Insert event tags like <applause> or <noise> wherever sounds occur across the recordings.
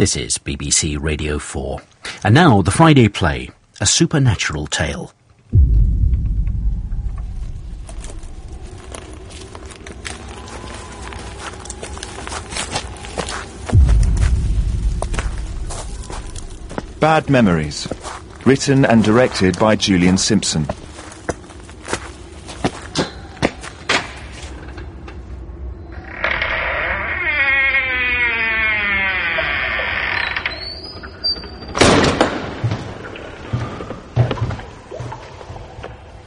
This is BBC Radio 4. And now, the Friday play, A Supernatural Tale. Bad Memories. Written and directed by Julian Simpson.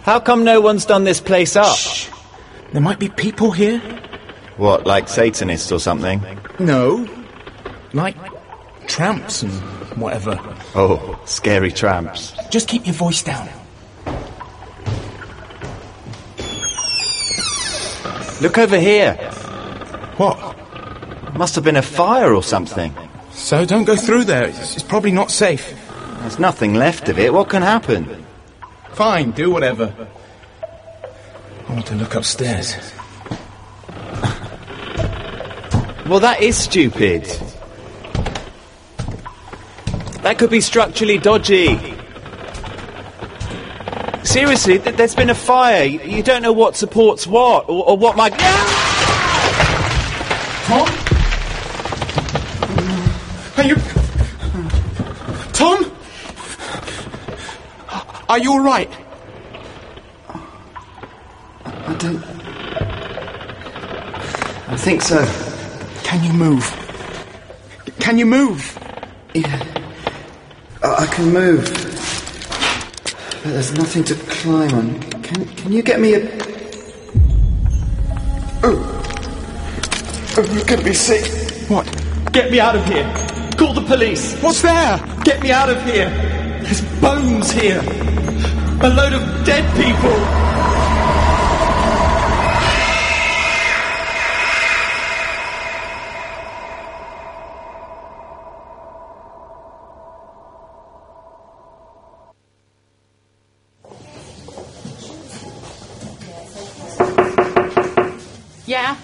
How come no one's done this place up? There might be people here. What, like Satanists or something? No. Like tramps and whatever. Oh, scary tramps. Just keep your voice down. Look over here. What? Must have been a fire or something. So don't go through there. It's, it's probably not safe. There's nothing left of it. What can happen? Fine, do whatever. I want to look upstairs. Well, that is stupid. That could be structurally dodgy. Seriously, th- there's been a fire. You you don't know what supports what, or, or what might. Tom? Are you alright? I don't. I think so. Can you move? Can you move? Yeah. I I can move. But there's nothing to climb on. Can, can you get me a. Oh. Oh, you're gonna be sick. What? Get me out of here! Call the police! What's there? Get me out of here! There's bones here! A load of dead people! Yeah.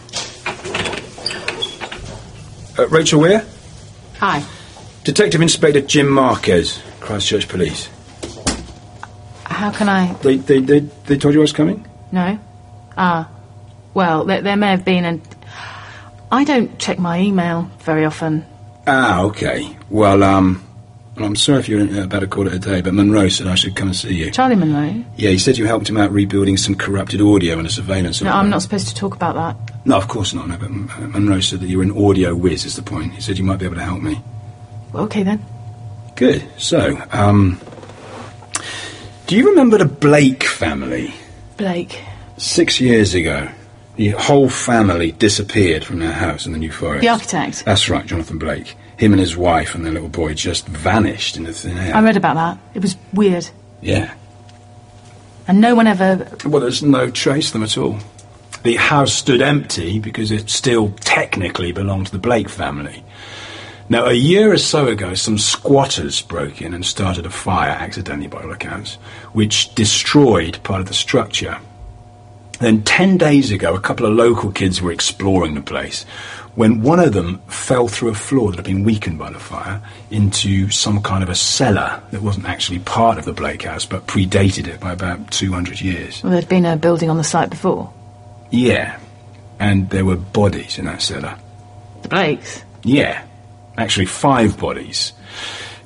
Uh, Rachel Weir? Hi. Detective Inspector Jim Marquez, Christchurch Police. How can I? They, they, they, they told you I was coming? No. Ah. Well, there, there may have been, and I don't check my email very often. Ah, okay. Well, um, I'm sorry if you're uh, about a it a day, but Monroe said I should come and see you. Charlie Monroe. Yeah, he said you helped him out rebuilding some corrupted audio and a surveillance. No, I'm not supposed to talk about that. No, of course not. No, but uh, Monroe said that you were an audio whiz. Is the point? He said you might be able to help me. Well, okay then. Good. So, um, do you remember the Blake family? Blake. Six years ago, the whole family disappeared from their house in the New Forest. The architect. That's right, Jonathan Blake. Him and his wife and their little boy just vanished into thin air. I read about that. It was weird. yeah. And no one ever. Well, there's no trace of them at all. The house stood empty because it still technically belonged to the Blake family. Now, a year or so ago, some squatters broke in and started a fire, accidentally by all accounts, which destroyed part of the structure. Then, ten days ago, a couple of local kids were exploring the place when one of them fell through a floor that had been weakened by the fire into some kind of a cellar that wasn't actually part of the Blake house but predated it by about 200 years. Well, there'd been a building on the site before. Yeah. And there were bodies in that cellar. The Blakes. Yeah. Actually, five bodies.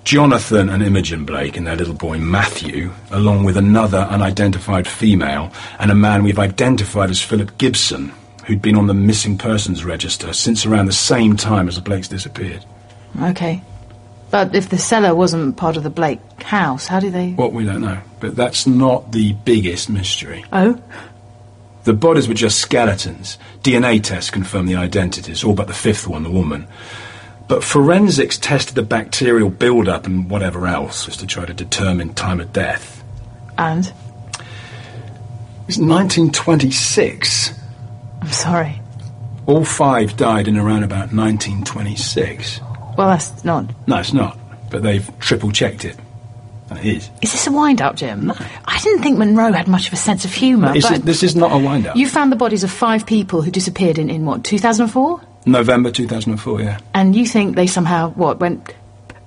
Jonathan and Imogen Blake and their little boy Matthew, along with another unidentified female and a man we've identified as Philip Gibson, who'd been on the missing persons register since around the same time as the Blakes disappeared. Okay. But if the cellar wasn't part of the Blake house, how do they. What we don't know. But that's not the biggest mystery. Oh? The bodies were just skeletons. DNA tests confirmed the identities, all but the fifth one, the woman. But forensics tested the bacterial build-up and whatever else, just to try to determine time of death. And? It's 1926. I'm sorry. All five died in around about 1926. Well, that's not. No, it's not. But they've triple-checked it. And it is. Is this a wind up, Jim? I didn't think Monroe had much of a sense of humour. Is but it- this is not a wind-up. You found the bodies of five people who disappeared in, in what, 2004? November 2004, yeah. And you think they somehow, what, went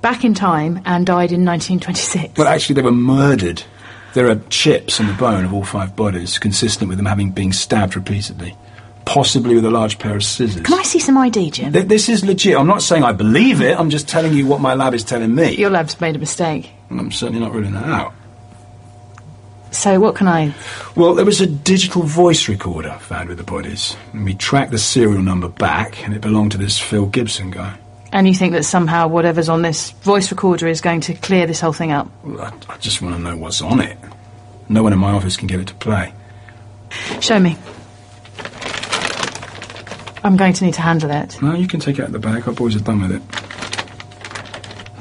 back in time and died in 1926? Well, actually, they were murdered. There are chips on the bone of all five bodies, consistent with them having been stabbed repeatedly, possibly with a large pair of scissors. Can I see some ID, Jim? Th- this is legit. I'm not saying I believe it. I'm just telling you what my lab is telling me. Your lab's made a mistake. I'm certainly not ruling that out. So what can I... Well, there was a digital voice recorder found with the bodies, and we tracked the serial number back, and it belonged to this Phil Gibson guy. And you think that somehow whatever's on this voice recorder is going to clear this whole thing up? Well, I, I just want to know what's on it. No one in my office can get it to play. Show me. I'm going to need to handle it. No, you can take it out of the bag. Our boys are done with it.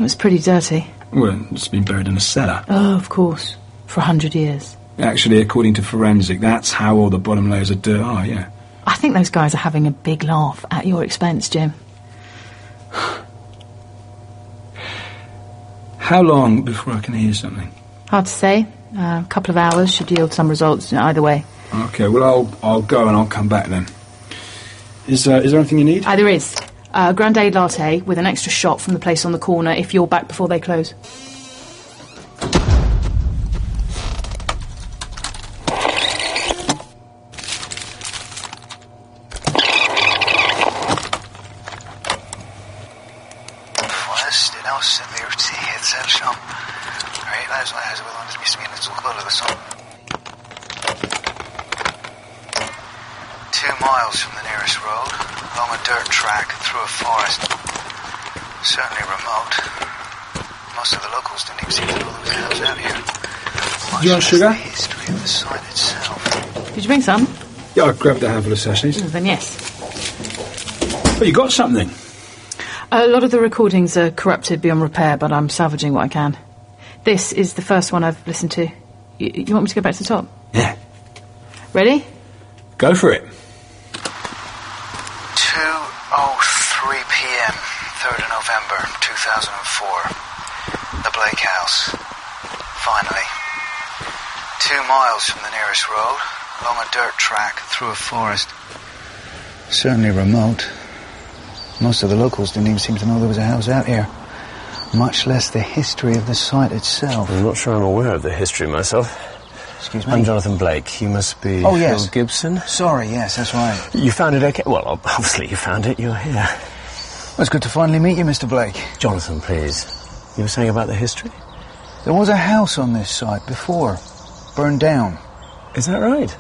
It's pretty dirty. Well, it's been buried in a cellar. Oh, of course. For a hundred years. Actually, according to forensic, that's how all the bottom layers of dirt are, yeah. I think those guys are having a big laugh at your expense, Jim. <sighs> How long before I can hear something? Hard to say. Uh, a couple of hours should yield some results either way. Okay, well, I'll, I'll go and I'll come back then. Is, uh, is there anything you need? Uh, there is. A grande latte with an extra shot from the place on the corner if you're back before they close. Forrest, det er også serveret til helt selsom. Realize why has well under mis minutes will call the sun. Two miles from the nearest road, along a dirt track through a forest. Certainly remote. Most of the locals don't even seem to know there was a house out here. Much you want less sugar? The history of the site itself. Did you bring some? Yeah, I grabbed a handful of sachets. Mm, then yes. Oh, you got something? A lot of the recordings are corrupted beyond repair, but I'm salvaging what I can. This is the first one I've listened to. You, you want me to go back to the top? Yeah. Ready? Go for it. 2.03 p.m., 3rd of November, 2004. The Blake House. Finally. Two miles from the nearest road, along a dirt track through a forest. Certainly remote. Most of the locals didn't even seem to know there was a house out here, much less the history of the site itself. I'm not sure I'm aware of the history myself. Excuse me? I'm Jonathan Blake. You must be Oh, yes. Phil Gibson. Sorry, yes, that's right. You found it okay? Well, obviously you found it. You're here. Well, it's good to finally meet you, Mr. Blake. Jonathan, please. You were saying about the history? There was a house on this site before, burned down. Is that right?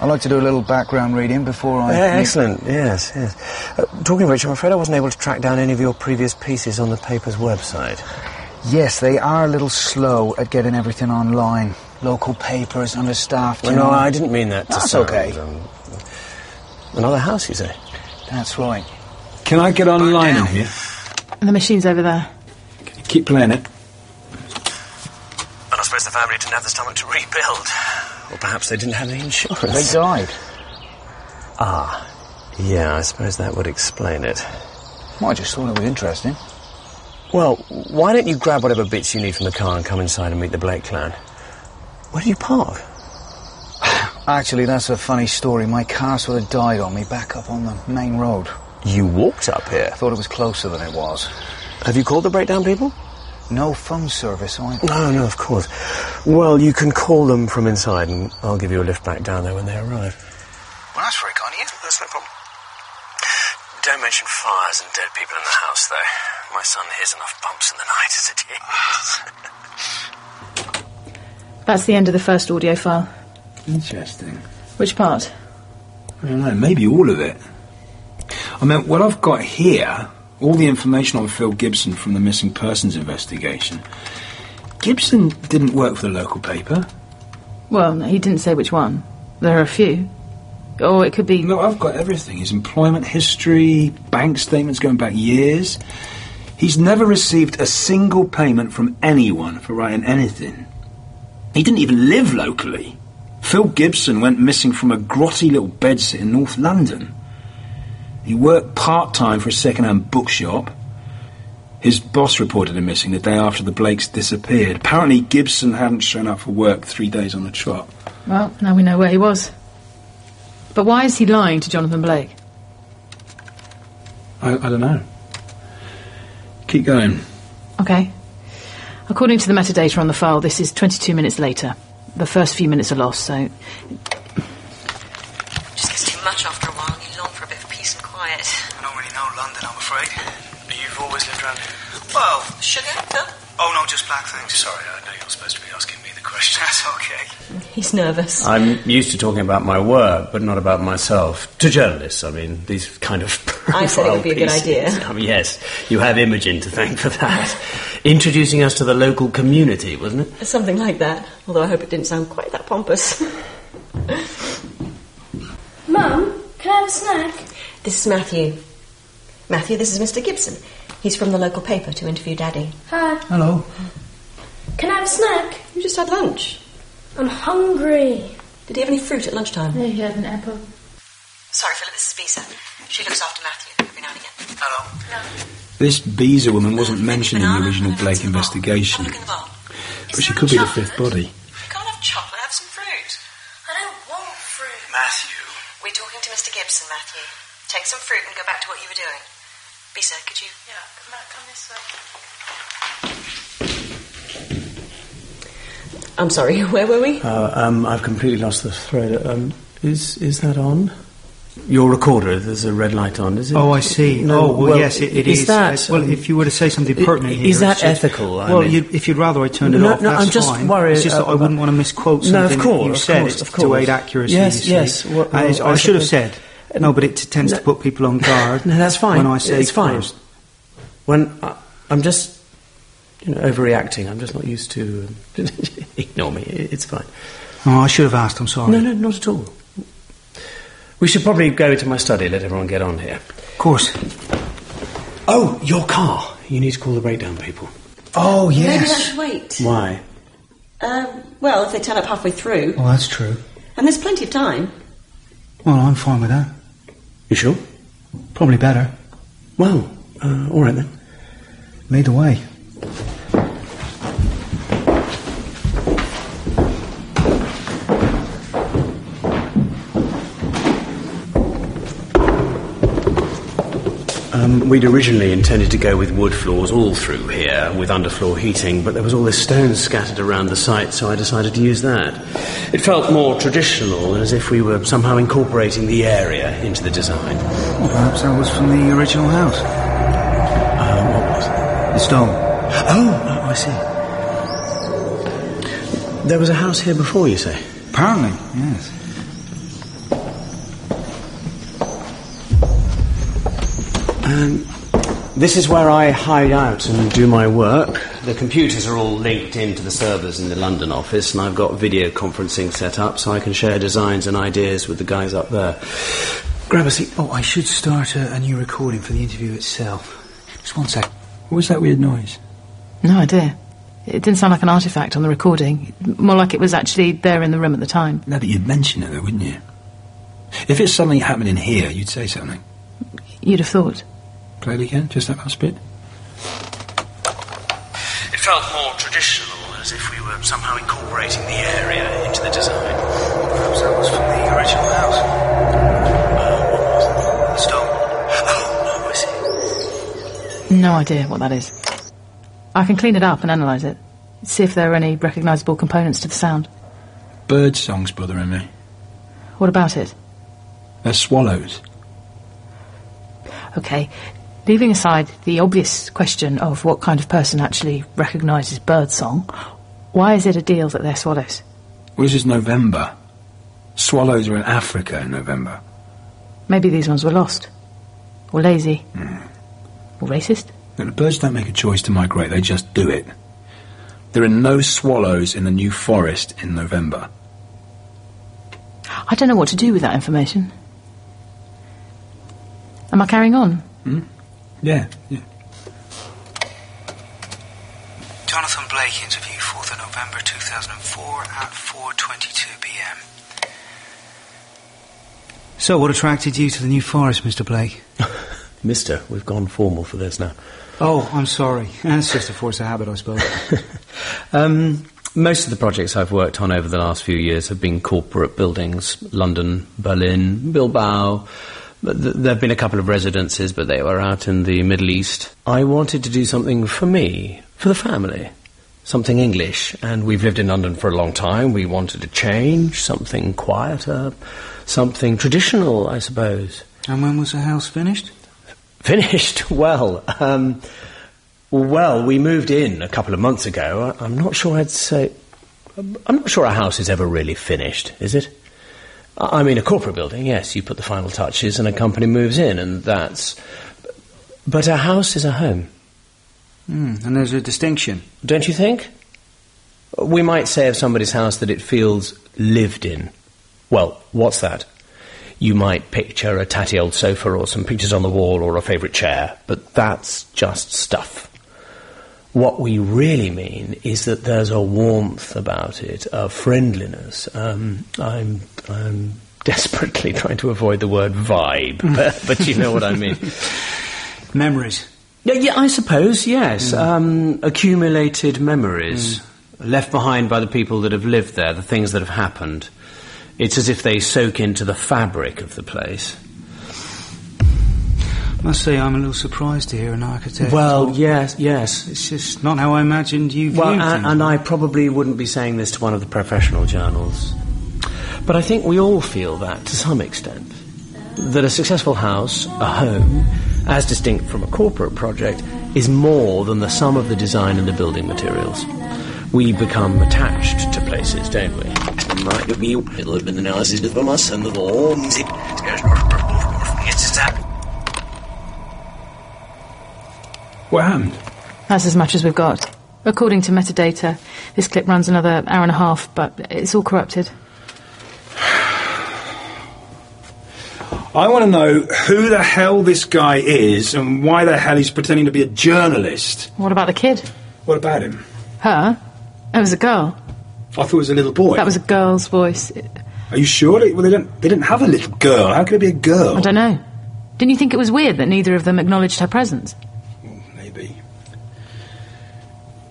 I'd like to do a little background reading before I. Yeah, excellent. Yes, yes. Uh, talking of which, I'm afraid I wasn't able to track down any of your previous pieces on the paper's website. Yes, they are a little slow at getting everything online. Local papers, understaffed. Well, you no, know. I didn't mean that to That's sound, okay. Um, another house, you say? That's right. Can I get online in here? The machine's over there. Keep playing it. I suppose the family didn't have the stomach to rebuild. Or perhaps they didn't have the insurance. They died. Ah, yeah, I suppose that would explain it. Well, I just thought it was interesting. Well, why don't you grab whatever bits you need from the car and come inside and meet the Blake clan? Where do you park? <sighs> Actually, that's a funny story. My car sort of died on me back up on the main road. You walked up here. I thought it was closer than it was. Have you called the breakdown people? No phone service, so I. No, no, of course. Well, you can call them from inside and I'll give you a lift back down there when they arrive. Well, that's very kind of you. That's no problem. Don't mention fires and dead people in the house, though. My son hears enough bumps in the night as it is. That's the end of the first audio file. Interesting. Which part? I don't know, maybe all of it. I mean, what I've got here, all the information on Phil Gibson from the missing persons investigation. Gibson didn't work for the local paper. Well, no, he didn't say which one. There are a few. Or it could be. No, I've got everything his employment history, bank statements going back years. He's never received a single payment from anyone for writing anything. He didn't even live locally. Phil Gibson went missing from a grotty little bedsit in North London. He worked part time for a second hand bookshop. His boss reported him missing the day after the Blakes disappeared. Apparently, Gibson hadn't shown up for work three days on the trot. Well, now we know where he was. But why is he lying to Jonathan Blake? I, I don't know. Keep going. Okay. According to the metadata on the file, this is 22 minutes later. The first few minutes are lost, so. Just gets too much after sugar, huh? Oh, no, just black things. Sorry, I know you're supposed to be asking me the <laughs> question. That's okay. He's nervous. I'm used to talking about my work, but not about myself. To journalists, I mean, these kind of. I said it would be a good profile idea. I <laughs> mean, um, yes, you have Imogen to thank for that. Introducing us to the local community, wasn't it? Something like that. Although I hope it didn't sound quite that pompous. Mum, can I have a snack? This is Matthew. Matthew, this is Mr. Gibson. He's from the local paper to interview Daddy. Hi. Hello. Can I have a snack? You just had lunch. I'm hungry. Did he have any fruit at lunchtime? There you have an apple. Sorry, Philip, this is Bisa. She looks after Matthew every now and again. Hello. This Bisa woman wasn't mentioned in the original Blake investigation, but she could be the fifth body. You can't have chocolate, have some fruit. I don't want fruit. Matthew. We're talking to Mr. Gibson, Matthew. Take some fruit and go back to what you were doing. Bisa, could you? Yeah, come on, come this way. I'm sorry, <laughs> where were we? Uh, um, I've completely lost the thread. Um, is is that on? Your recorder. There's a red light on. Is it? Oh, I see. No, oh, well, yes, it, it is is. that? Uh, well, if you were to say something pertinent i- here, is that it's just- ethical? I well, mean- you, if you'd rather I turned it No, off, no, that's I'm just fine. worried It's just that I wouldn't want to misquote No, of course, you of said course, it's of to course. aid accuracy. Yes, yes, well, Uh, well, I, I should have said. No, but it t- tends to put people on guard. No, that's fine. When I say it's fine. first. When I, I'm just, you know, overreacting. I'm just not used to. <laughs> Ignore me. It's fine. Oh, I should have asked. I'm sorry. No, no, not at all. We should probably go to my study. Let everyone get on here. Of course. Oh, your car. You need to call the breakdown people. Oh, yes. Maybe that yes. should wait. Why? Um, well, if they turn up halfway through. Well, that's true. And there's plenty of time. Well, I'm fine with that. You sure? Probably better. Well, uh, all right then. Lead the Um, we'd originally intended to go with wood floors all through here with underfloor heating, but there was all this stone scattered around the site, so I decided to use that. It felt more traditional, as if we were somehow incorporating the area into the design. Well, perhaps that was from the original house. Uh, what was it? The stone. Oh, oh, I see. There was a house here before, you say? Apparently, yes. Um, this is where I hide out and do my work. The computers are all linked into the servers in the London office, and I've got video conferencing set up so I can share designs and ideas with the guys up there. Grab a seat. Oh, I should start a, a new recording for the interview itself. Just one sec. What was that weird noise? No idea. It didn't sound like an artifact on the recording. More like it was actually there in the room at the time. No, but you'd mention it, though, wouldn't you? If it's something happening here, you'd say something. You'd have thought. Play it again, just that last bit. It felt more traditional, as if we were somehow incorporating the area into the design. Perhaps that was from the original house. Uh, the stone. Oh, no, I see. No idea what that is. I can clean it up and analyse it. See if there are any recognisable components to the sound. Bird songs bothering me. What about it? They're swallows. Okay. Leaving aside the obvious question of what kind of person actually recognises birdsong, why is it a deal that they're swallows? Well, this is November. Swallows are in Africa in November. Maybe these ones were lost. Or lazy. Hmm. Or racist. Look, the birds don't make a choice to migrate, they just do it. There are no swallows in the New Forest in November. I don't know what to do with that information. Am I carrying on? Hmm? Yeah, yeah. Jonathan Blake interview, 4th of November 2004 at 4.22 p.m. So, what attracted you to the New Forest, Mr. Blake? <laughs> Mister, we've gone formal for this now. Oh, I'm sorry. <laughs> That's just a force of habit, I suppose. <laughs> Um, most of the projects I've worked on over the last few years have been corporate buildings London, Berlin, Bilbao, But th- there have been a couple of residences, but they were out in the Middle East. I wanted to do something for me, for the family, something English. And we've lived in London for a long time. We wanted to change, something quieter, something traditional, I suppose. And when was the house finished? Finished? <laughs> Well, um, well, we moved in a couple of months ago. I- I'm not sure I'd say. I'm not sure a house is ever really finished, is it? I mean, a corporate building, yes, you put the final touches and a company moves in, and that's. But a house is a home. Hmm, and there's a distinction. Don't you think? We might say of somebody's house that it feels lived in. Well, what's that? You might picture a tatty old sofa or some pictures on the wall or a favourite chair, but that's just stuff. What we really mean is that there's a warmth about it, a friendliness. Um, I'm, I'm desperately <laughs> trying to avoid the word vibe, <laughs> but, but you know what I mean. <laughs> Memories. Yeah, yeah, I suppose, yes. Um, accumulated memories left behind by the people that have lived there, the things that have happened. It's as if they soak into the fabric of the place. Must say, I'm a little surprised to hear an architect. Well, talk. yes, yes. It's just not how I imagined you Well, viewed and, and I probably wouldn't be saying this to one of the professional journals. But I think we all feel that to some extent. That a successful house, a home, as distinct from a corporate project, is more than the sum of the design and the building materials. We become attached to places, don't we? What happened? That's as much as we've got. According to metadata, this clip runs another hour and a half, but it's all corrupted. I want to know who the hell this guy is and why the hell he's pretending to be a journalist. What about the kid? What about him? Her? It was a girl. I thought it was a little boy. That was a girl's voice. Are you sure? Well, they don't. They didn't have a little girl. How could it be a girl? I don't know. Didn't you think it was weird that neither of them acknowledged her presence? Maybe.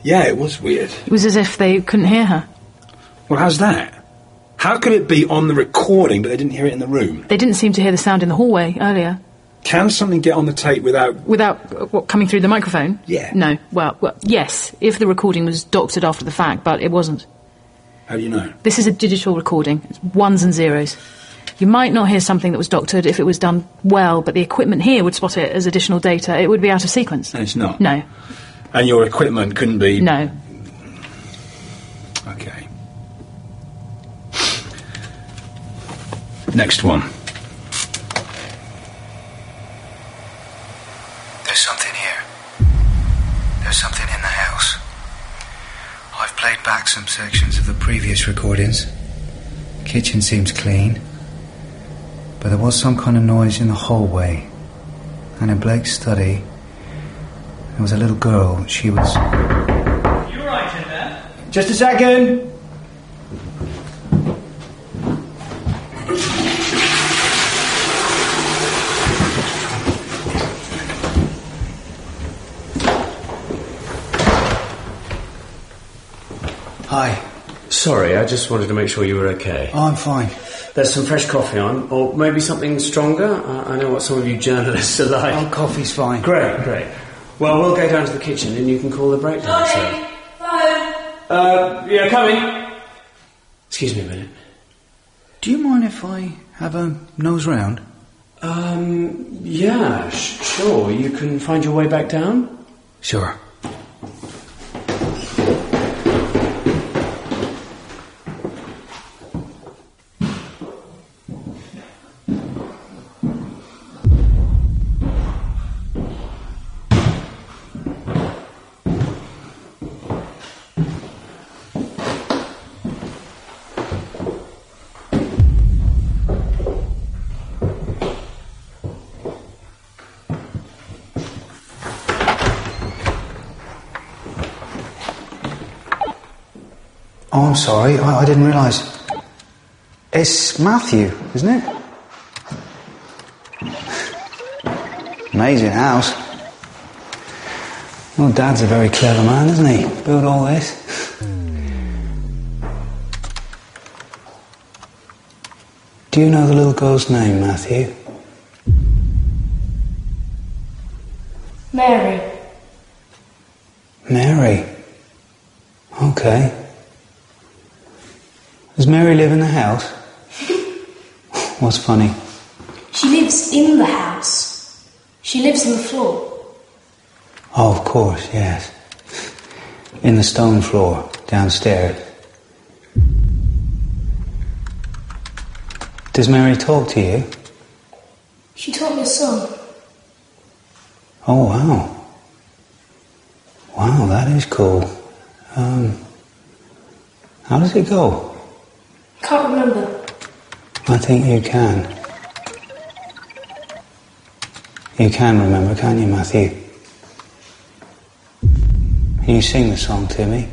Yeah, it was weird. It was as if they couldn't hear her. Well, how's that? How could it be on the recording but they didn't hear it in the room? They didn't seem to hear the sound in the hallway earlier. Can something get on the tape without? Without uh, what coming through the microphone? Yeah. No. Well, well, yes, if the recording was doctored after the fact, but it wasn't. How do you know? This is a digital recording. It's ones and zeros. You might not hear something that was doctored if it was done well, but the equipment here would spot it as additional data. It would be out of sequence. And it's not. No. And your equipment couldn't be. No. Okay. Next one. There's something here. There's something in the house. I've played back some sections of the previous recordings. Kitchen seems clean. But there was some kind of noise in the hallway. And in Blake's study, there was a little girl. She was. You right in there? Just a second! Hi. Sorry, I just wanted to make sure you were okay. Oh, I'm fine. There's some fresh coffee on, or maybe something stronger. I, I know what some of you journalists are like. Oh, coffee's fine. Great, great. Well, we'll go down to the kitchen and you can call the breakdown. sir. Phone. Uh, yeah, coming. Excuse me a minute. Do you mind if I have a nose round? Um, yeah, sh- sure. You can find your way back down? Sure. Oh, I'm sorry. I, I didn't realise. It's Matthew, isn't it? Amazing house. Well, Dad's a very clever man, isn't he? Built all this. Do you know the little girl's name, Matthew? Mary. Mary? Live in the house? <laughs> What's funny? She lives in the house. She lives on the floor. Oh, of course, yes. In the stone floor, downstairs. Does Mary talk to you? She taught me a song. Oh, wow. Wow, that is cool. Um, how does it go? Can't remember. I think you can. You can remember, can't you, Matthew? Can you sing the song to me?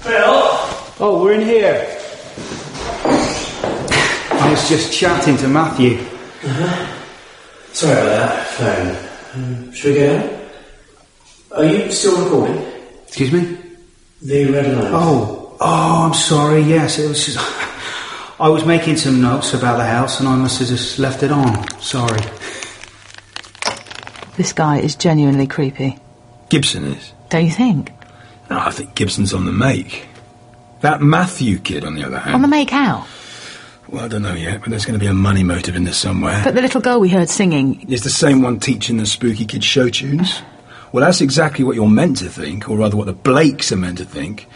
Phil? Oh, we're in here. I was just chatting to Matthew. Uh-huh. Sorry about that. Phone. Um, should we go? Are you still recording? Excuse me? The red line. Oh, oh, I'm sorry. Yes, it was. Just, <laughs> I was making some notes about the house, and I must have just left it on. Sorry. This guy is genuinely creepy. Gibson is. Don't you think? No, I think Gibson's on the make. That Matthew kid, on the other hand. On the make how? Well, I don't know yet, but there's going to be a money motive in this somewhere. But the little girl we heard singing, Is the same one teaching the spooky kid show tunes? Well, that's exactly what you're meant to think, or rather what the Blakes are meant to think.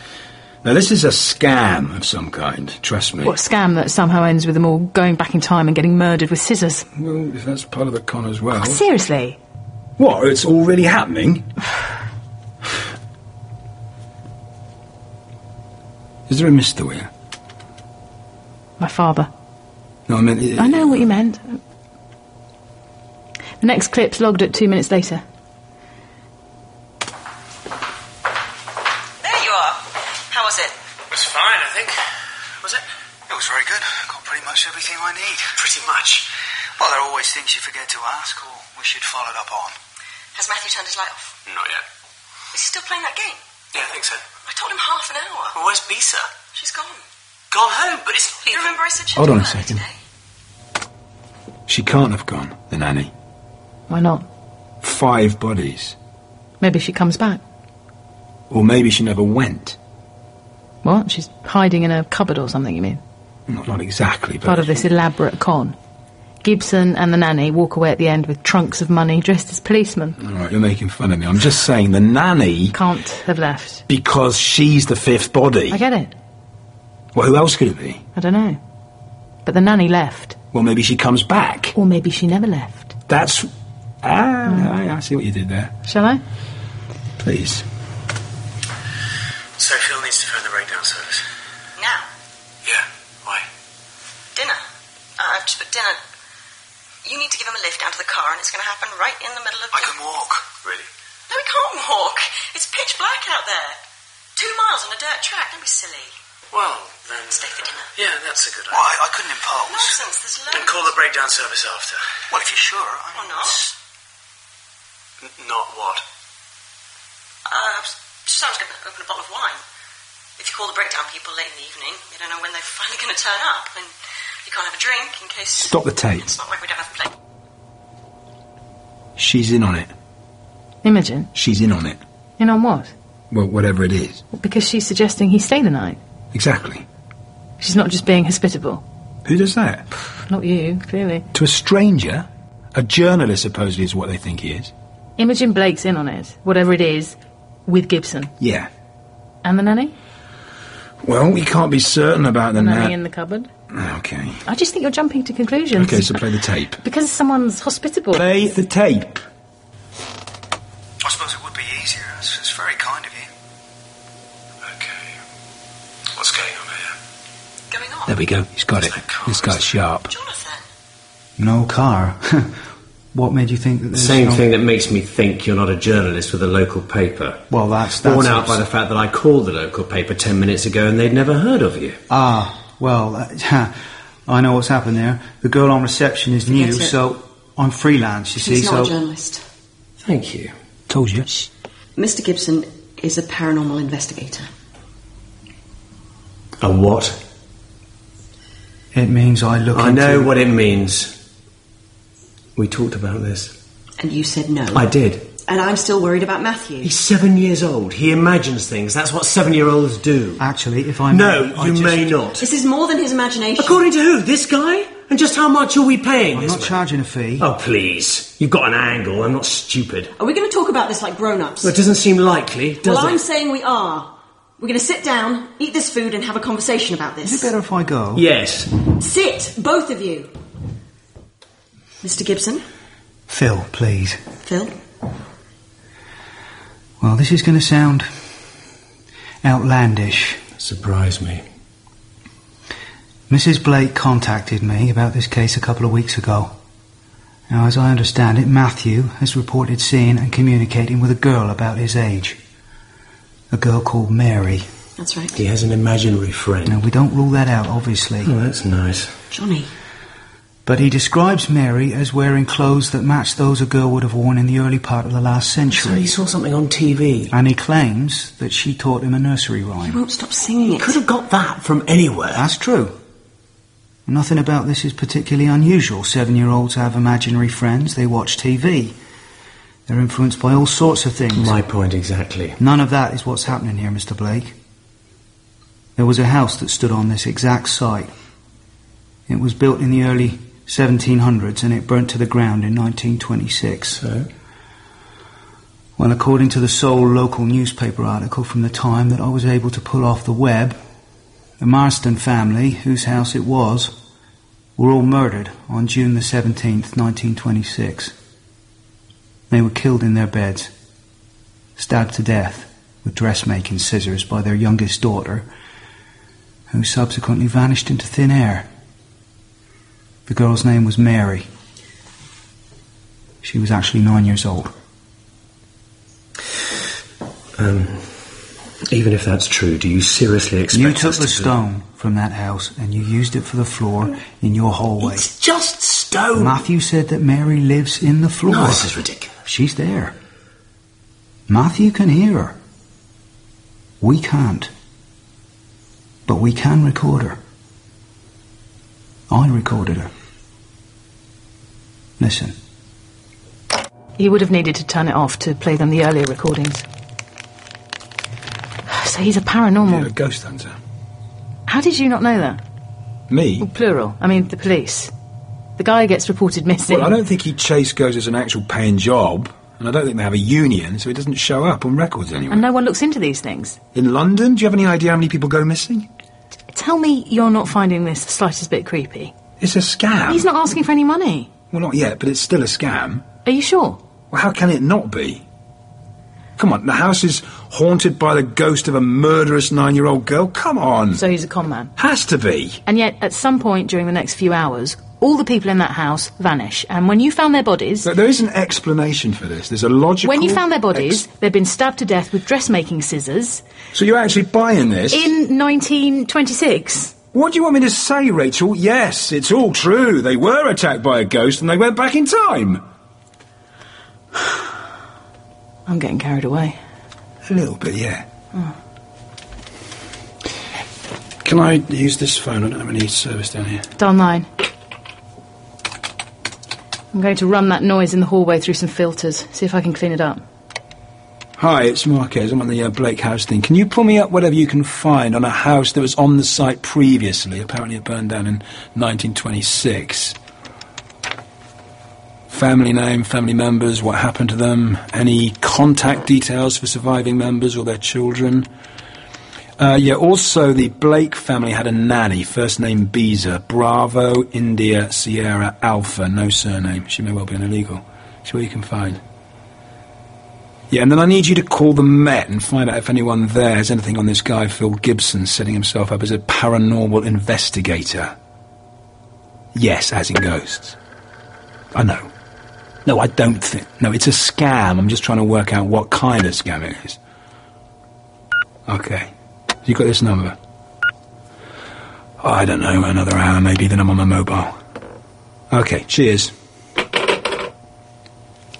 Now, this is a scam of some kind, trust me. what scam that somehow ends with them all going back in time and getting murdered with scissors? Well, if that's part of the con as well. Seriously? What? It's all really happening? Is there a Mr. here? My father. No, I mean... I know uh, what you meant. The next clip's logged at two minutes later. There you are. How was it? It was fine, I think. Was it? It was very good. I got pretty much everything I need. Pretty much. Well, there are always things you forget to ask or wish you'd followed up on. Has Matthew turned his light off? Not yet. Is he still playing that game? Yeah, I think so. I told him half an hour. Well, where's Bisa? She's gone. Gone home, but it's not You remember I said she'd Hold on a second. today? She can't have gone, the nanny. Why not? Five bodies. Maybe she comes back. Or maybe she never went. What? She's hiding in a cupboard or something, you mean? Not, not exactly, but... Part of this elaborate con. Gibson and the nanny walk away at the end with trunks of money dressed as policemen. All right, you're making fun of me. I'm just saying the nanny... Can't have left. Because she's the fifth body. I get it. Well, who else could it be? I don't know. But the nanny left. Well, maybe she comes back. Or maybe she never left. That's... Ah, I, I see what you did there. Shall I? Please. So Phil needs to phone the breakdown service. Now. Yeah. Why? Dinner. Uh, I've just put dinner. You need to give him a lift down to the car, and it's going to happen right in the middle of. I can walk. Really? No, we can't walk. It's pitch black out there. Two miles on a dirt track. Don't be silly. Well, then... Stay for dinner. Yeah, that's a good Well, idea. I, I couldn't impose. Nonsense. There's loads. And call the breakdown service after. Well, if you're sure. I Or not. N- not what? Uh, someone's going to open a bottle of wine. If you call the breakdown people late in the evening, you don't know when they're <laughs> finally going to turn up, and you can't have a drink in case. Stop the tape. It's not like we don't have play. She's in on it. Imogen? She's in on it. In on what? Well, whatever it is. Because she's suggesting he stay the night. Exactly. She's not just being hospitable. Who does that? <sighs> Not you, clearly. To a stranger? A journalist, supposedly, is what they think he is. Imogen Blake's in on it, whatever it is, with Gibson. Yeah. And the nanny? Well, we can't be certain about the The nanny in the cupboard. Okay. I just think you're jumping to conclusions. Okay, so play the tape. Because someone's hospitable. Play the tape. I suppose it would be easier. It's, it's very kind of you. Okay. What's going on here? Going on. There we go. He's got it. This guy's sharp. Jonathan. No car. <laughs> what made you think that The Same no... thing that makes me think you're not a journalist with a local paper. Well, that's... that's Borne out by the fact that I called the local paper ten minutes ago and they'd never heard of you. Ah, well, uh, <laughs> I know what's happened there. The girl on reception is new, it. so I'm freelance, you see, He's not so... a journalist. Thank you. Told you. Mr. Gibson is a paranormal investigator. A what? It means I look I into... know what it means. We talked about this. And you said no. I did. And I'm still worried about Matthew. He's seven years old. He imagines things. That's what seven-year-olds do. Actually, if I No, may, I you just- may not. This is more than his imagination. According to who? This guy? And just how much are we paying I'm this not man? charging a fee. Oh, please. You've got an angle. I'm not stupid. Are we going to talk about this like grown-ups? Well, it doesn't seem likely, does well, it? I'm saying we are. We're going to sit down, eat this food, and have a conversation about this. Is it better if I go? Yes. Sit, both of you. Mr. Gibson, Phil, please. Phil. Well, this is going to sound outlandish. Surprise me. Mrs. Blake contacted me about this case a couple of weeks ago. Now, as I understand it, Matthew has reported seeing and communicating with a girl about his age. A girl called Mary. That's right. He has an imaginary friend. Now, we don't rule that out, obviously. Oh, that's nice. Johnny. But he describes Mary as wearing clothes that match those a girl would have worn in the early part of the last century. So century. he saw something on TV. And he claims that she taught him a nursery rhyme. He won't stop singing it. He could have got that from anywhere. That's true. Nothing about this is particularly unusual. Seven year olds have imaginary friends, they watch TV. They're influenced by all sorts of things. My point exactly. None of that is what's happening here, Mr. Blake. There was a house that stood on this exact site. It was built in the early 1700s and it burnt to the ground in 1926. So? Well, according to the sole local newspaper article from the time that I was able to pull off the web, the Marston family, whose house it was, were all murdered on June the 17th, 1926. They were killed in their beds, stabbed to death with dressmaking scissors by their youngest daughter, who subsequently vanished into thin air. The girl's name was Mary. She was actually nine years old. Um, even if that's true, do you seriously expect You us took to the be- stone from that house and you used it for the floor in your hallway. It's just stone. Matthew said that Mary lives in the floor. No, this is ridiculous. She's there. Matthew can hear her. We can't. But we can record her. I recorded her. Listen. You would have needed to turn it off to play them the earlier recordings. So he's a paranormal. You're a ghost hunter. How did you not know that? Me? Well, plural. I mean, the police. The guy gets reported missing. Well, I don't think he chase ghosts as an actual paying job, and I don't think they have a union, so he doesn't show up on records anyway. And no one looks into these things. In London, do you have any idea how many people go missing? Tell me you're not finding this the slightest bit creepy. It's a scam. He's not asking for any money. Well, not yet, but it's still a scam. Are you sure? Well, how can it not be? Come on, the house is haunted by the ghost of a murderous nine-year-old girl. Come on. So he's a con man. Has to be. And yet, at some point during the next few hours, all the people in that house vanish. And when you found their bodies, But there is an explanation for this. There's a logical. when you found their bodies, they'd been stabbed to death with dressmaking scissors So you're actually buying this? in 1926. What do you want me to say, Rachel? Yes, it's all true. They were attacked by a ghost and they went back in time. <sighs> I'm getting carried away. A little bit, yeah. Can I use this phone? I don't have any service down here. Dial nine. I'm going to run that noise in the hallway through some filters, see if I can clean it up. Hi, it's Marquez. I'm on the uh, Blake House thing. Can you pull me up whatever you can find on a house that was on the site previously? Apparently it burned down in 1926. Family name, family members, what happened to them, any contact details for surviving members or their children. Uh, yeah, also the Blake family had a nanny, first name Bisa, Bravo, India, Sierra, Alpha, no surname. She may well be an illegal. See what you can find. Yeah, and then I need you to call the Met and find out if anyone there has anything on this guy, Phil Gibson, setting himself up as a paranormal investigator. Yes, as in ghosts. I know. No, I don't think. No, it's a scam. I'm just trying to work out what kind of scam it is. Okay. You got this number? I don't know, another hour maybe, then I'm on my mobile. Okay, cheers.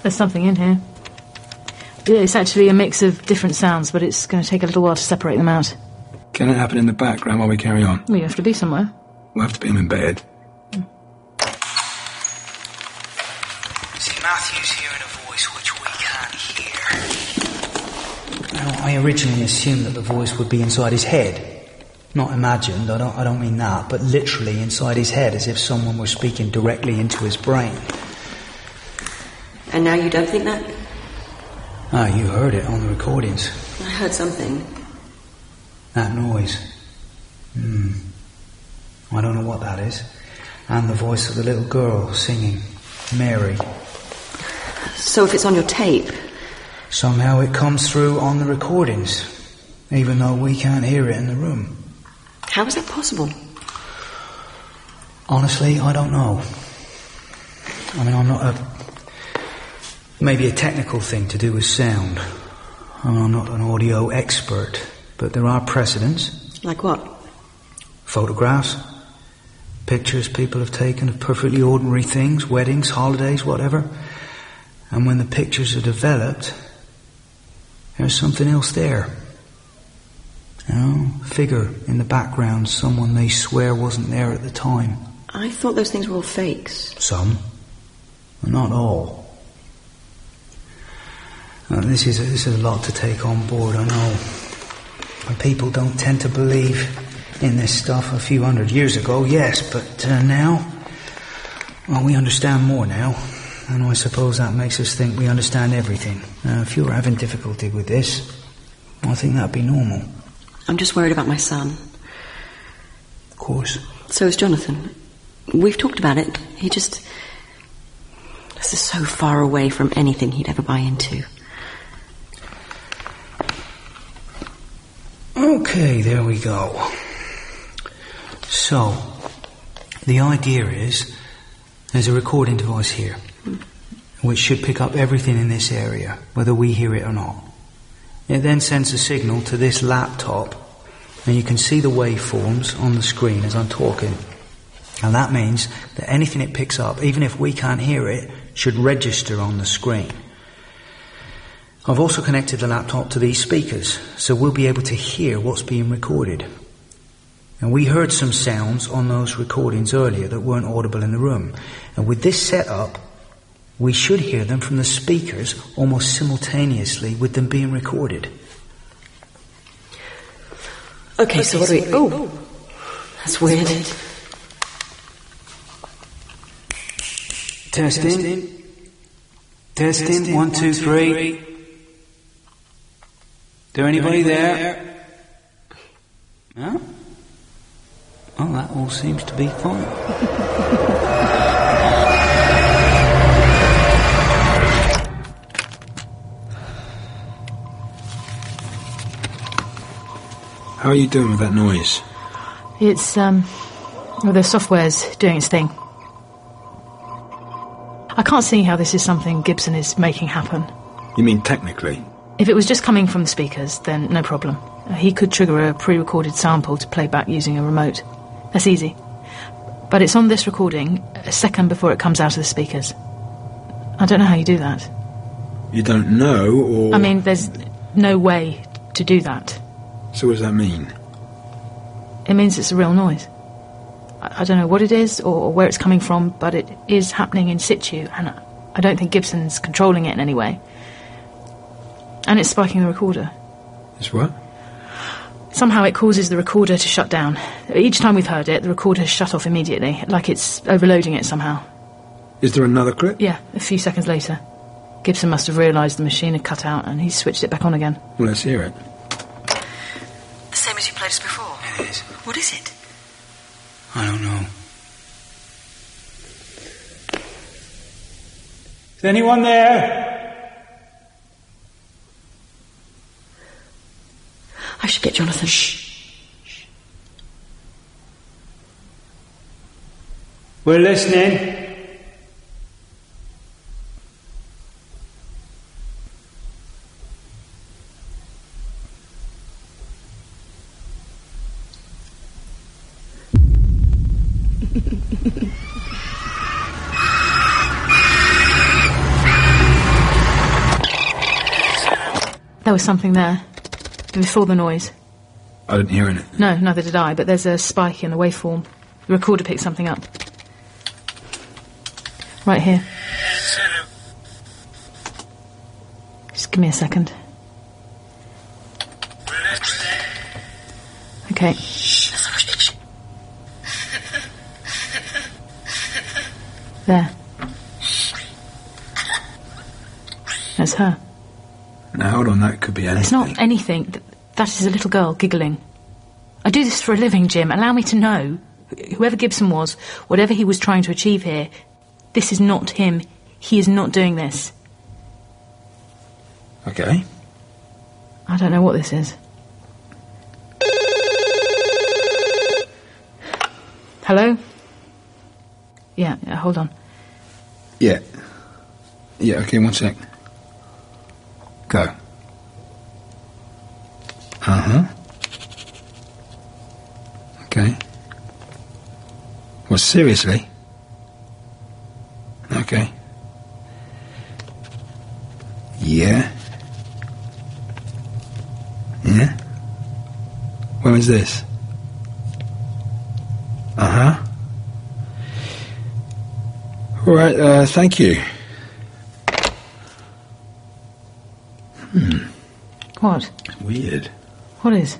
There's something in here. Yeah, It's actually a mix of different sounds, but it's going to take a little while to separate them out. Can it happen in the background while we carry on? Well, you have to be somewhere. We'll have to be I'm in bed. See, Matthew's hearing a voice which we can't hear. Now, I originally assumed that the voice would be inside his head. Not imagined, I don't, I don't mean that, but literally inside his head, as if someone were speaking directly into his brain. And now you don't think that? Ah, you heard it on the recordings. I heard something. That noise. Hmm. I don't know what that is. And the voice of the little girl singing. Mary. So if it's on your tape, Somehow it comes through on the recordings, even though we can't hear it in the room. how is that possible? Honestly, I don't know. I mean, I'm not a. Maybe a technical thing to do with sound. I'm not an audio expert, but there are precedents. Like what? Photographs, pictures people have taken of perfectly ordinary things, weddings, holidays, whatever. And when the pictures are developed, there's something else there. You know, a figure in the background, someone they swear wasn't there at the time. I thought those things were all fakes. Some, but not all. Uh, this is this is a lot to take on board. I know. And people don't tend to believe in this stuff. A few hundred years ago, yes, but uh, now, well, we understand more now, and I suppose that makes us think we understand everything. Uh, if you're having difficulty with this, I think that'd be normal. I'm just worried about my son. Of course. So is Jonathan. We've talked about it. He just. This is so far away from anything he'd ever buy into. Okay, there we go. So, the idea is there's a recording device here, which should pick up everything in this area, whether we hear it or not. It then sends a signal to this laptop, and you can see the waveforms on the screen as I'm talking. And that means that anything it picks up, even if we can't hear it, should register on the screen. I've also connected the laptop to these speakers, so we'll be able to hear what's being recorded. And we heard some sounds on those recordings earlier that weren't audible in the room. And with this setup, we should hear them from the speakers almost simultaneously with them being recorded. Okay, so what do we. Oh, that's weird. Testing. Testing. One, two, three. There anybody there? No? Oh, that all seems to be fine. How are you doing with that noise? It's, um. Well, the software's doing its thing. I can't see how this is something Gibson is making happen. You mean technically? If it was just coming from the speakers, then no problem. He could trigger a pre recorded sample to play back using a remote. That's easy. But it's on this recording a second before it comes out of the speakers. I don't know how you do that. You don't know, or. I mean, there's no way to do that. So, what does that mean? It means it's a real noise. I, I don't know what it is or, or where it's coming from, but it is happening in situ, and I, I don't think Gibson's controlling it in any way. And it's spiking the recorder. It's what? Somehow it causes the recorder to shut down. Each time we've heard it, the recorder has shut off immediately, like it's overloading it somehow. Is there another clip? Yeah, a few seconds later. Gibson must have realised the machine had cut out and he switched it back on again. Well, let's hear it. The same as you played us before. It is. What is it? I don't know. Is anyone there? I should get Jonathan. We're listening. There was something there. Before the noise. I didn't hear anything. No, neither did I, but there's a spike in the waveform. The recorder picked something up. Right here. Just give me a second. Okay. There. That's her. Now hold on, that could be anything. It's not anything. That is a little girl giggling. I do this for a living, Jim. Allow me to know. Whoever Gibson was, whatever he was trying to achieve here, this is not him. He is not doing this. Okay. I don't know what this is. Hello? Yeah, yeah, hold on. Yeah. Yeah, okay, one sec. Go. Uh huh. Okay. Well, seriously? Okay. Yeah. Yeah? When was this? Uh huh. All right, uh, thank you. Hmm. What? Weird. What is?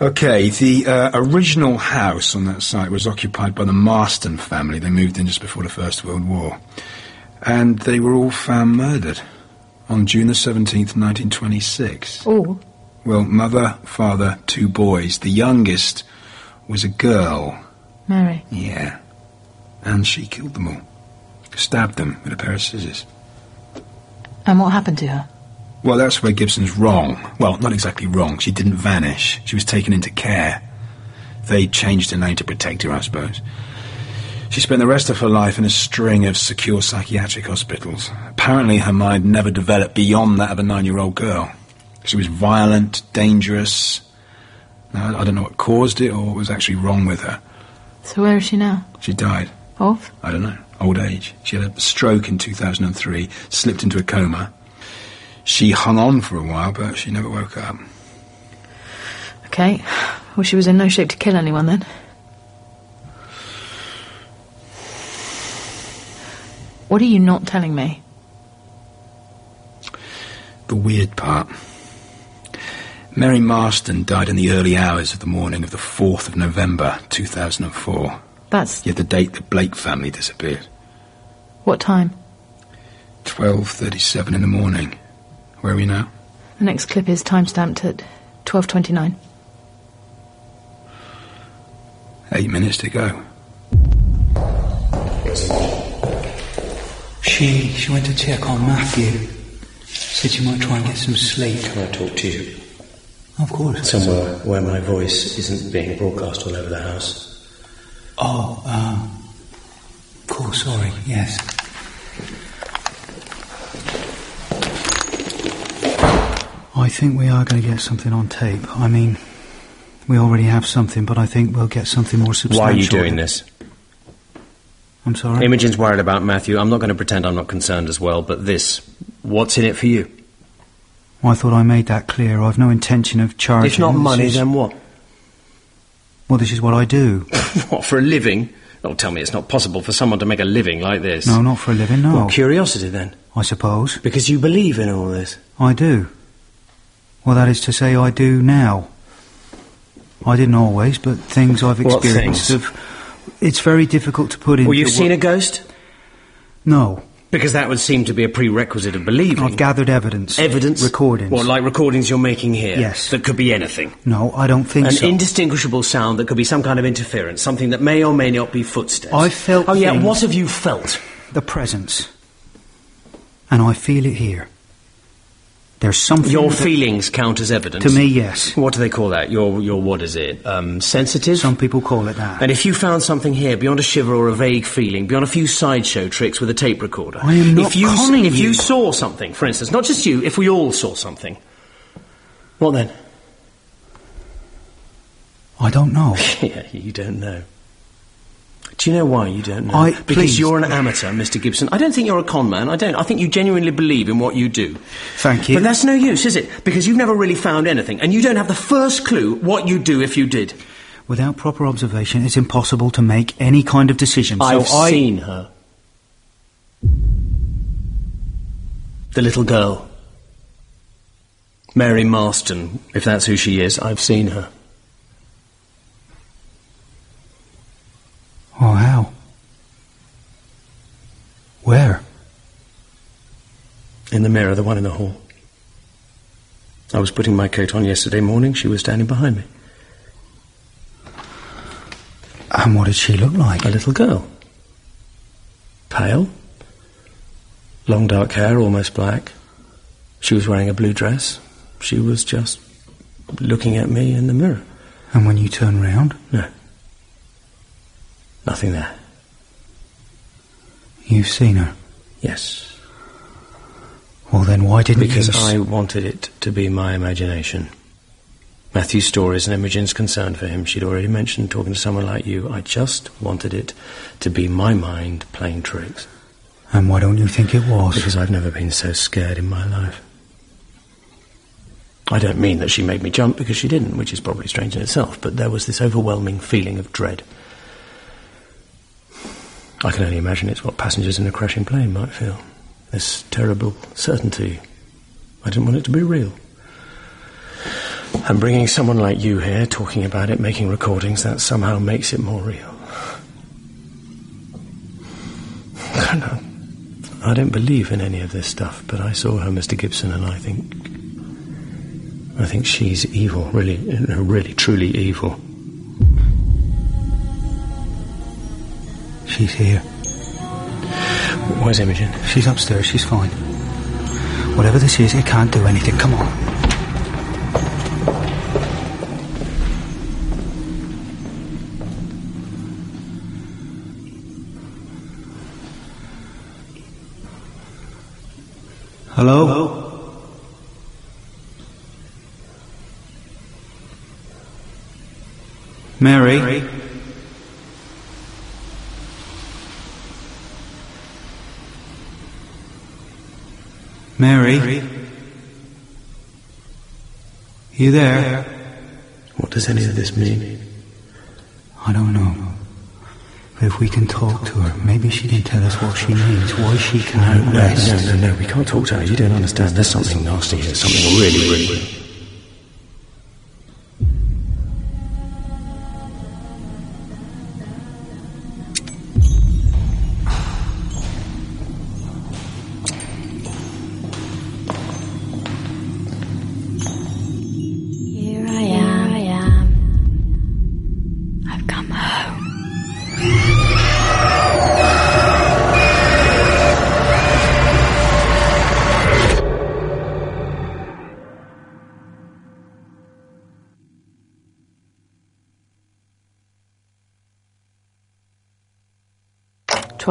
Okay, the uh, original house on that site was occupied by the Marston family. They moved in just before the First World War. And they were all found murdered on June the 17th, 1926. All? Well, mother, father, two boys. The youngest was a girl. Mary. Yeah. And she killed them all. Stabbed them with a pair of scissors. And what happened to her? Well, that's where Gibson's wrong. Well, not exactly wrong. She didn't vanish. She was taken into care. They changed her name to protect her, I suppose. She spent the rest of her life in a string of secure psychiatric hospitals. Apparently, her mind never developed beyond that of a nine year old girl. She was violent, dangerous. Now, I don't know what caused it or what was actually wrong with her. So where is she now? She died. Of? I don't know. Old age. She had a stroke in 2003, slipped into a coma. She hung on for a while, but she never woke up. Okay. Well, she was in no shape to kill anyone then. What are you not telling me? The weird part. Mary Marston died in the early hours of the morning of the 4th of November, 2004. That's Yet the date the Blake family disappeared. what time? 12.37 in the morning. Where are we now? The next clip is timestamped at 12.29. Eight minutes to go. She she went to check on Matthew. Said she might try and get some sleep. Can I talk to you? Of course. Somewhere where my voice isn't being broadcast all over the house. Oh, um, of course, sorry, yes. I think we are going to get something on tape. I mean, we already have something, but I think we'll get something more substantial. Why are you doing this? I'm sorry? Imogen's worried about Matthew. I'm not going to pretend I'm not concerned as well, but this, what's in it for you? Well, I thought I made that clear. I've no intention of charging. If not money, is- then what? Well, this is what I do. <laughs> what, for a living? Don't tell me it's not possible for someone to make a living like this. No, not for a living, no. Well, curiosity then. I suppose. Because you believe in all this. I do. Well, that is to say, I do now. I didn't always, but things I've What experienced things? have. It's very difficult to put into. Well, you've seen a ghost? No. Because that would seem to be a prerequisite of believing. I've gathered evidence. Evidence? Recordings. Well, like recordings you're making here? Yes. That could be anything. No, I don't think An so. indistinguishable sound that could be some kind of interference, something that may or may not be footsteps. I felt. Oh, yeah, things- what have you felt? The presence. And I feel it here. There's something. Your feelings count as evidence? To me, yes. What do they call that? Your, your what is it? Um, sensitive? Some people call it that. And if you found something here beyond a shiver or a vague feeling, beyond a few sideshow tricks with a tape recorder, I am not if you conning if you. you. saw something, for instance, not just you, if we all saw something, what then? I don't know. <laughs> yeah, you don't know. Do you know why you don't know? I- because please. you're an amateur, Mr. Gibson. I don't think you're a con man. I don't. I think you genuinely believe in what you do. Thank you. But that's no use, is it? Because you've never really found anything, and you don't have the first clue what you'd do if you did. Without proper observation, it's impossible to make any kind of decision. I've I. seen her. The little girl. Mary Marston, if that's who she is, I've seen her. Oh, how? Where? In the mirror, the one in the hall. I was putting my coat on yesterday morning. She was standing behind me. And what did she look like? A little girl. Pale. Long dark hair, almost black. She was wearing a blue dress. She was just looking at me in the mirror. And when you turn round? No. Nothing there. You've seen her? Yes. Well, then why didn't because you... I wanted it to be my imagination. Matthew's stories and Imogen's concern for him. She'd already mentioned talking to someone like you. I just wanted it to be my mind playing tricks. And why don't you think it was? Because I've never been so scared in my life. I don't mean that she made me jump because she didn't, which is probably strange in itself, but there was this overwhelming feeling of dread. I can only imagine it's what passengers in a crashing plane might feel. This terrible certainty. I didn't want it to be real. And bringing someone like you here, talking about it, making recordings, that somehow makes it more real. I don't believe in any of this stuff, but I saw her, Mr. Gibson, and I think. I think she's evil, really, really, truly evil. She's here. Where's Imogen? She's upstairs. She's fine. Whatever this is, it can't do anything. Come on. Hello? Mary? Mary? Mary, you there? What does any of this mean? I don't know. But if we can talk to her, maybe she can tell us what she means, why she can't no, rest. No, no, no, we can't talk to her. You don't understand. There's something nasty here, something really, really.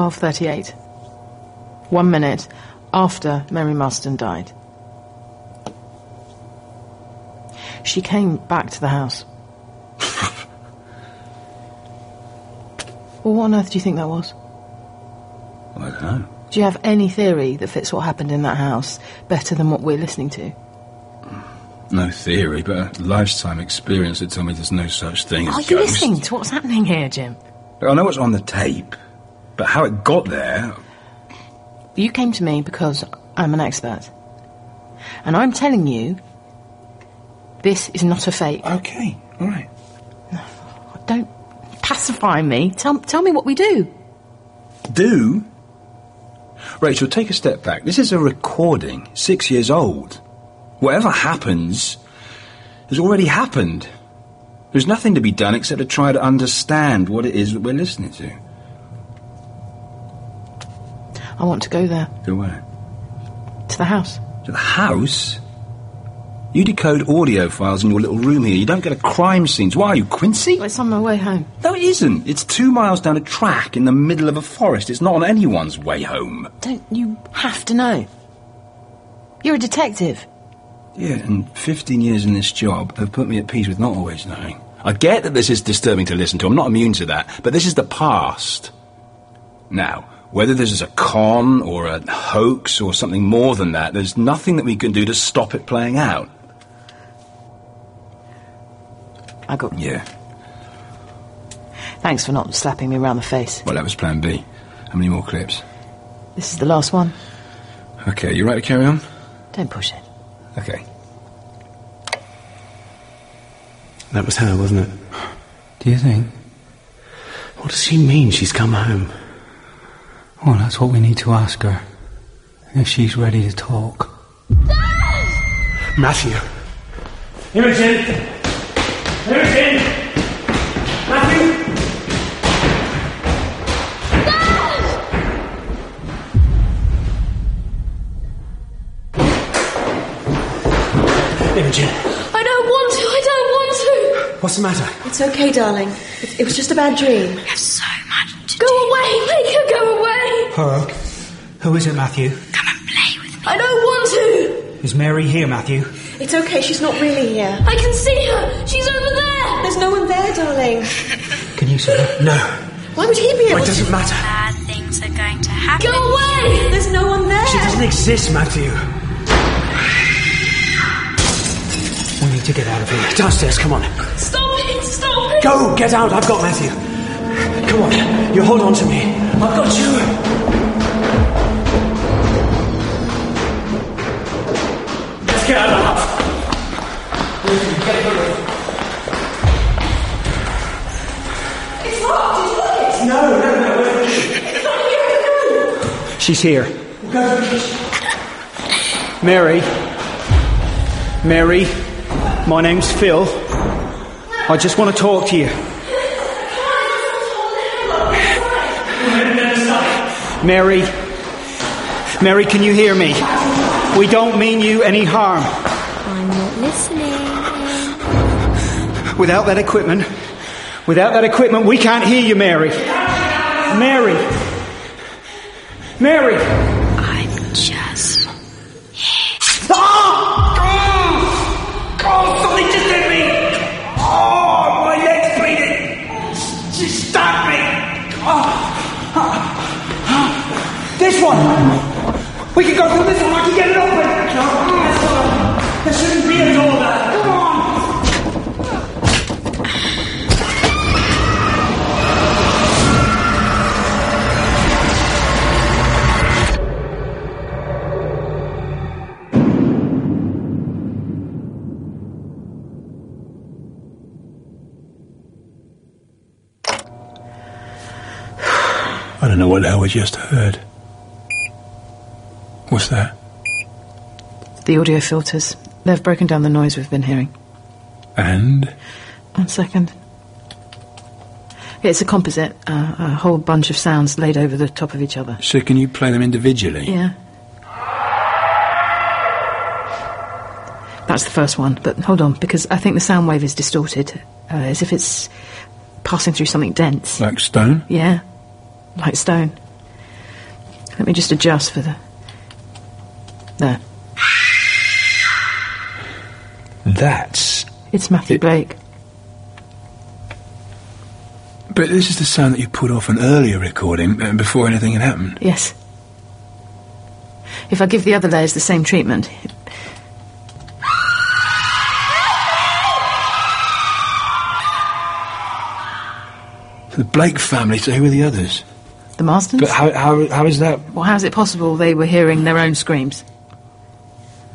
12.38, one minute after Mary Marston died. She came back to the house. <laughs> well, what on earth do you think that was? I don't know. Do you have any theory that fits what happened in that house better than what we're listening to? No theory, but a lifetime experience would tell me there's no such thing as Are you listening to what's happening here, Jim? I know what's on the tape but how it got there, You came to me because I'm an expert. And I'm telling you, this is not a fake. Okay, all right. Don't pacify me. Tell, tell me what we do. do. Rachel, take a step back. This is a recording, six years old. Whatever happens has already happened. There's nothing to be done except to try to understand what it is that we're listening to. I want to go there, To where? to the house. To the house? You decode audio files in your little room here. You don't get a crime scenes. Why are you, Quincy? It's on my way home. No, it isn't. It's two miles down a track in the middle of a forest. It's not on anyone's way home. Don't you have to know? You're a detective. Yeah, and 15 years in this job have put me at peace with not always knowing. I get that this is disturbing to listen to. I'm not immune to that. But this is the past. Now, whether this is a con or a hoax or something more than that, there's nothing that we can do to stop it playing out. I got. Yeah. Thanks for not slapping me around the face. Well, that was plan B. How many more clips? This is the last one. Okay, you right to carry on? Don't push it. Okay. That was her, wasn't it? Do you think? What does she mean she's come home? Well, that's what we need to ask her. If she's ready to talk. Matthew. Imogen! Imogen! Matthew! Imogen, I don't want to. I don't want to. what's the matter? It's okay, darling. It, it was just a bad dream. We have so much to do. Go away. Make her go away. Hello? Who is it, Matthew? Come and play with me. I don't want to. Is Mary here, Matthew? It's okay, she's not really here. I can see her. She's over there. There's no one there, darling. <laughs> Can you see her? No. Why would he be able It doesn't to? matter. Bad things are going to happen. Go away. There's no one there. She doesn't exist, Matthew. We need to get out of here. Downstairs, come on. Stop it. Stop it. Go, get out, I've got Matthew. Come on, you hold on to me. I've got you. Get the house. It's locked. Did you look it? No, no, no. She's here. Mary. Mary. My name's Phil. I just want to talk to you. Mary. Mary, can you hear me? We don't mean you any harm. I'm not listening. Without that equipment, without that equipment, we can't hear you, Mary. Mary. Mary. I'm just. Oh! Oh, something just hit me! Oh, my leg's bleeding! She stabbed me! This one. We can go through this I don't know what the hell we just heard. What's that? The audio filters. They've broken down the noise we've been hearing. And? One second. It's a composite, uh, a whole bunch of sounds laid over the top of each other. So can you play them individually? Yeah. That's the first one, but hold on, because I think the sound wave is distorted, uh, as if it's passing through something dense. Like stone? Yeah, like stone. Let me just adjust for the. There. That's. It's Matthew Blake. But this is the sound that you put off an earlier recording uh, before anything had happened. Yes. If I give the other layers the same treatment. The Blake family, so who are the others? The Marstons? But how, how, how is that? Well, how's it possible they were hearing their own screams?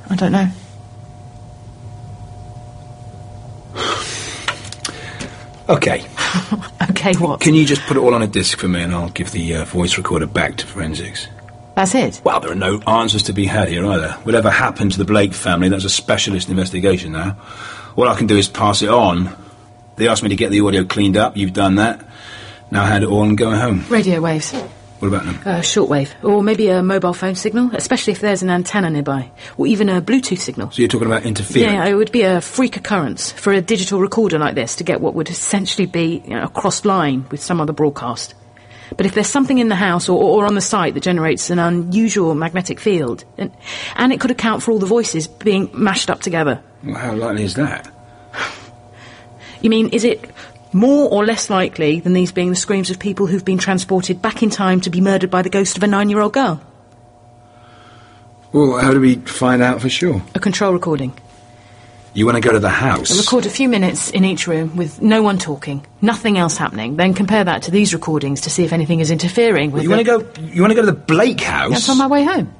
I don't know. Okay. <laughs> Okay, what? Can you just put it all on a disc for me and I'll give the uh, voice recorder back to forensics? That's it. Well, there are no answers to be had here either. Whatever happened to the Blake family, that's a specialist investigation now. All I can do is pass it on. They asked me to get the audio cleaned up. You've done that. Now I hand it all and go home. Radio waves. What about them? Uh, shortwave. Or maybe a mobile phone signal, especially if there's an antenna nearby. Or even a Bluetooth signal. So you're talking about interference? Yeah, it would be a freak occurrence for a digital recorder like this to get what would essentially be you know, a crossed line with some other broadcast. But if there's something in the house or, or on the site that generates an unusual magnetic field, and, and it could account for all the voices being mashed up together. Well, how likely is that? You mean, is it more or less likely than these being the screams of people who've been transported back in time to be murdered by the ghost of a nine year old girl? Well, how do we find out for sure? A control recording. You want to go to the house? Record a few minutes in each room with no one talking, nothing else happening. Then compare that to these recordings to see if anything is interfering with. you the- want to go? You want to go to the Blake house? That's on my way home.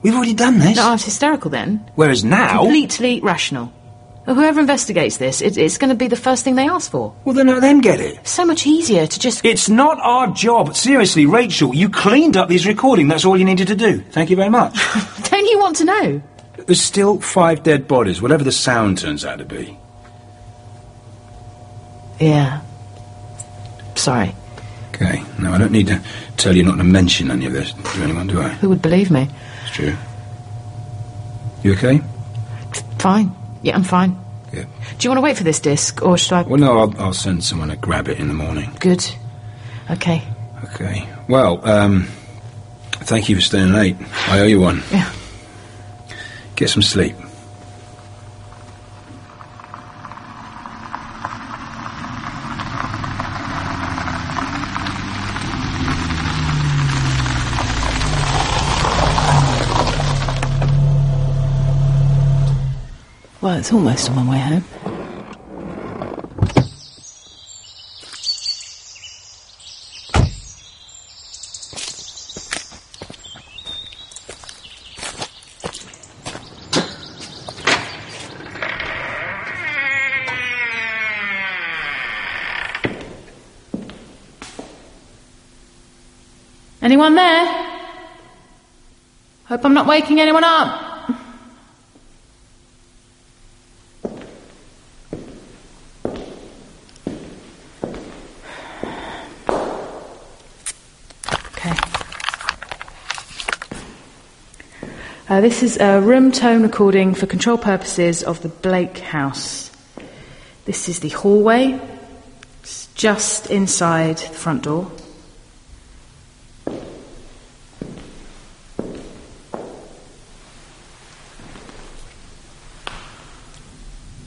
We've already done this. No, I was hysterical then. Whereas now, Completely rational. Whoever investigates this, it, it's going to be the first thing they ask for. Well, then let them get it. So much easier to just. It's not our job. Seriously, Rachel, you cleaned up these recordings. That's all you needed to do. Thank you very much. <laughs> Don't you want to know? There's still five dead bodies, whatever the sound turns out to be. Yeah. Sorry. Okay. No, I don't need to tell you not to mention any of this to anyone, do I? Who would believe me? It's true. You okay? Fine. Yeah, I'm fine. Good. Do you want to wait for this disc, or should I? Well, no, I'll, I'll send someone to grab it in the morning. Good. Okay. Okay. Well, um, thank you for staying late. I owe you one. Yeah. Get some sleep. It's almost on my way home. Anyone there? Hope I'm not waking anyone up. Uh, this is a room tone recording for control purposes of the Blake house. This is the hallway. It's just inside the front door.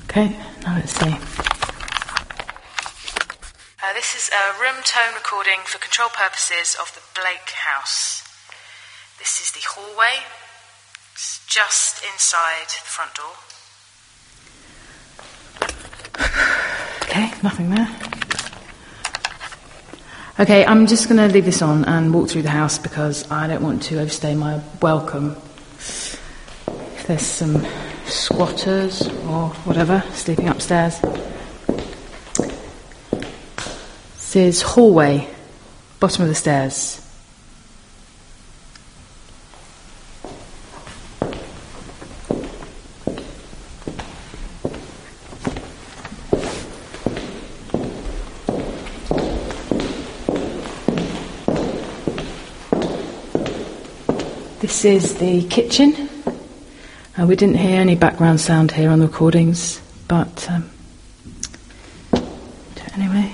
Okay, now let's see. Uh, this is a room tone recording for control purposes of the Blake house. This is the hallway. Just inside the front door. Okay, nothing there. Okay, I'm just going to leave this on and walk through the house because I don't want to overstay my welcome. If there's some squatters or whatever sleeping upstairs. This is hallway, bottom of the stairs. This is the kitchen. Uh, we didn't hear any background sound here on the recordings, but um, anyway.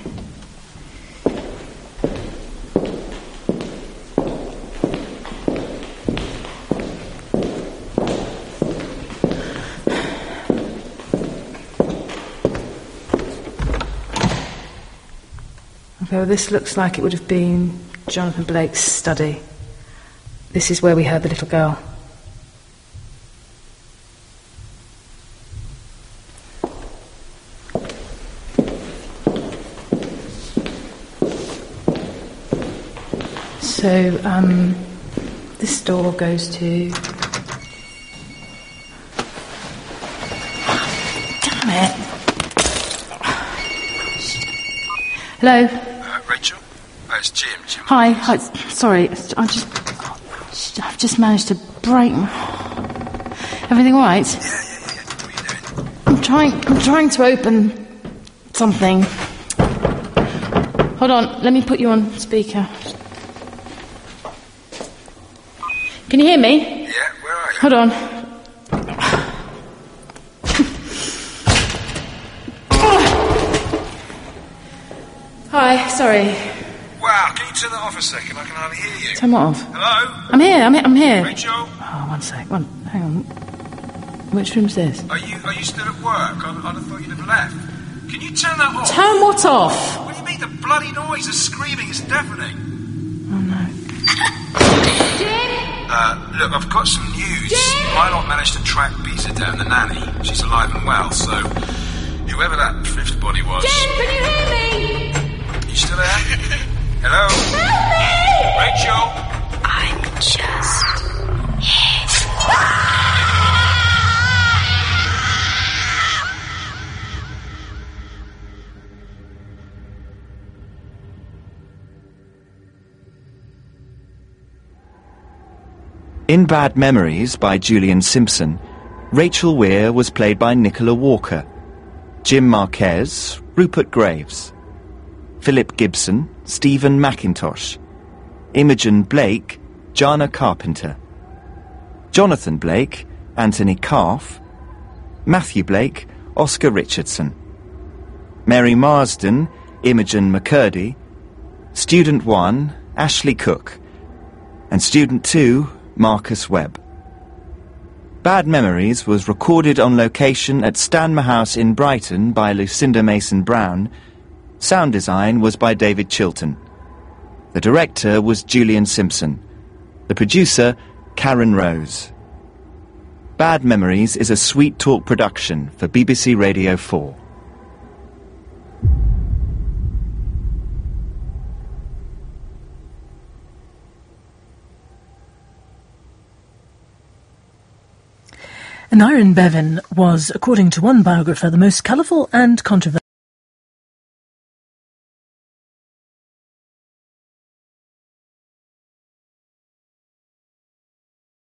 Okay, well, this looks like it would have been Jonathan Blake's study. This is where we heard the little girl. So, um, this door goes to. Damn it! Hello. Uh, Rachel? Uh, it's Jim. Jim. Hi. Hi. Sorry, I just. Just managed to break. <sighs> Everything all right? I'm trying. I'm trying to open something. Hold on. Let me put you on speaker. Can you hear me? Yeah, where are you? Hold on. <sighs> Hi. Sorry. Wow, turn that off a second? I can hardly hear you. Turn what off? Hello? I'm here. I'm here. I'm here. Rachel? Oh, one sec. One. Hang on. Which room's this? Are you are you still at work? I, I'd have thought you'd have left. Can you turn that off? Turn what off? What do you mean? The bloody noise, the screaming, is deafening. Oh no. Uh, look, I've got some news. My lot managed to track Bisa down, the nanny. She's alive and well, so whoever that fifth body was. Jen, can you hear me? You still there? <laughs> Hello? Rachel? I'm just In Bad Memories by Julian Simpson, Rachel Weir was played by Nicola Walker, Jim Marquez, Rupert Graves. Philip Gibson, Steven Mackintosh, Imogen Blake, Jana Carpenter, Jonathan Blake, Anthony Calf, Matthew Blake, Oscar Richardson, Mary Marston, Imogen McCurdy, Student 1, Ashley Cook, and Student 2, Marcus Webb. Bad Memories was recorded on location at Stanmer House in Brighton by Lucinda Mason Brown. Sound design was by David Chilton. The director was Julian Simpson. The producer, Karen Rose. Bad Memories is a Sweet Talk production for BBC Radio 4. Aneurin Bevan was, according to one biographer, the most colourful and controversial.